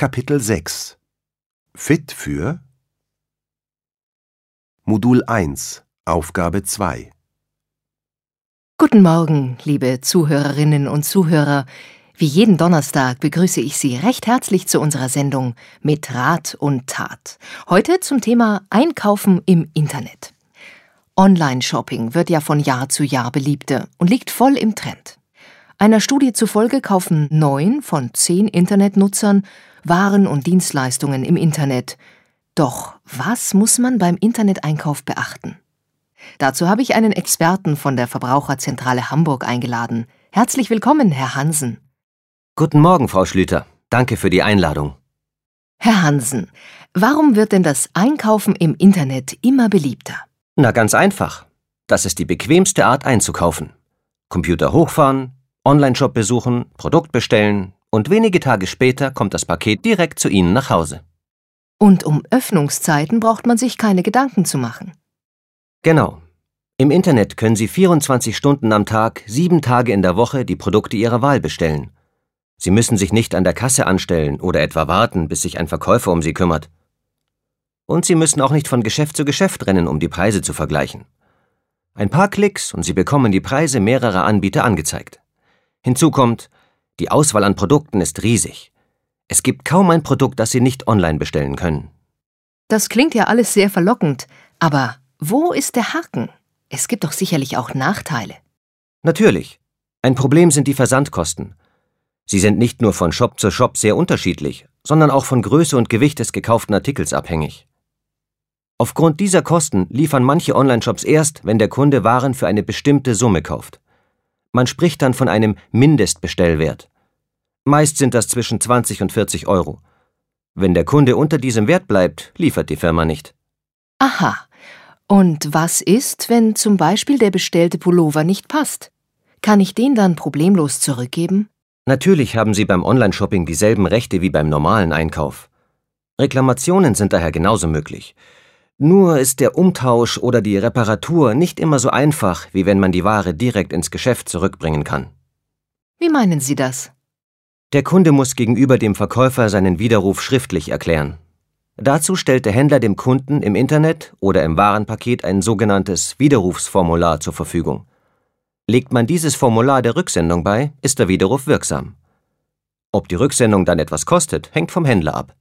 Kapitel 6 Fit für Modul 1 Aufgabe 2 Guten Morgen, liebe Zuhörerinnen und Zuhörer. Wie jeden Donnerstag begrüße ich Sie recht herzlich zu unserer Sendung mit Rat und Tat. Heute zum Thema Einkaufen im Internet. Online-Shopping wird ja von Jahr zu Jahr beliebter und liegt voll im Trend. Einer Studie zufolge kaufen neun von zehn Internetnutzern waren und Dienstleistungen im Internet. Doch was muss man beim Interneteinkauf beachten? Dazu habe ich einen Experten von der Verbraucherzentrale Hamburg eingeladen. Herzlich willkommen, Herr Hansen. Guten Morgen, Frau Schlüter. Danke für die Einladung. Herr Hansen, warum wird denn das Einkaufen im Internet immer beliebter? Na ganz einfach. Das ist die bequemste Art einzukaufen. Computer hochfahren, Online-Shop besuchen, Produkt bestellen und wenige Tage später kommt das Paket direkt zu Ihnen nach Hause. Und um Öffnungszeiten braucht man sich keine Gedanken zu machen. Genau. Im Internet können Sie 24 Stunden am Tag, sieben Tage in der Woche die Produkte Ihrer Wahl bestellen. Sie müssen sich nicht an der Kasse anstellen oder etwa warten, bis sich ein Verkäufer um Sie kümmert. Und Sie müssen auch nicht von Geschäft zu Geschäft rennen, um die Preise zu vergleichen. Ein paar Klicks und Sie bekommen die Preise mehrerer Anbieter angezeigt. Hinzu kommt, die Auswahl an Produkten ist riesig. Es gibt kaum ein Produkt, das Sie nicht online bestellen können. Das klingt ja alles sehr verlockend, aber wo ist der Haken? Es gibt doch sicherlich auch Nachteile. Natürlich. Ein Problem sind die Versandkosten. Sie sind nicht nur von Shop zu Shop sehr unterschiedlich, sondern auch von Größe und Gewicht des gekauften Artikels abhängig. Aufgrund dieser Kosten liefern manche Online-Shops erst, wenn der Kunde Waren für eine bestimmte Summe kauft. Man spricht dann von einem Mindestbestellwert. Meist sind das zwischen 20 und 40 Euro. Wenn der Kunde unter diesem Wert bleibt, liefert die Firma nicht. Aha. Und was ist, wenn zum Beispiel der bestellte Pullover nicht passt? Kann ich den dann problemlos zurückgeben? Natürlich haben Sie beim Online-Shopping dieselben Rechte wie beim normalen Einkauf. Reklamationen sind daher genauso möglich. Nur ist der Umtausch oder die Reparatur nicht immer so einfach, wie wenn man die Ware direkt ins Geschäft zurückbringen kann. Wie meinen Sie das? Der Kunde muss gegenüber dem Verkäufer seinen Widerruf schriftlich erklären. Dazu stellt der Händler dem Kunden im Internet oder im Warenpaket ein sogenanntes Widerrufsformular zur Verfügung. Legt man dieses Formular der Rücksendung bei, ist der Widerruf wirksam. Ob die Rücksendung dann etwas kostet, hängt vom Händler ab.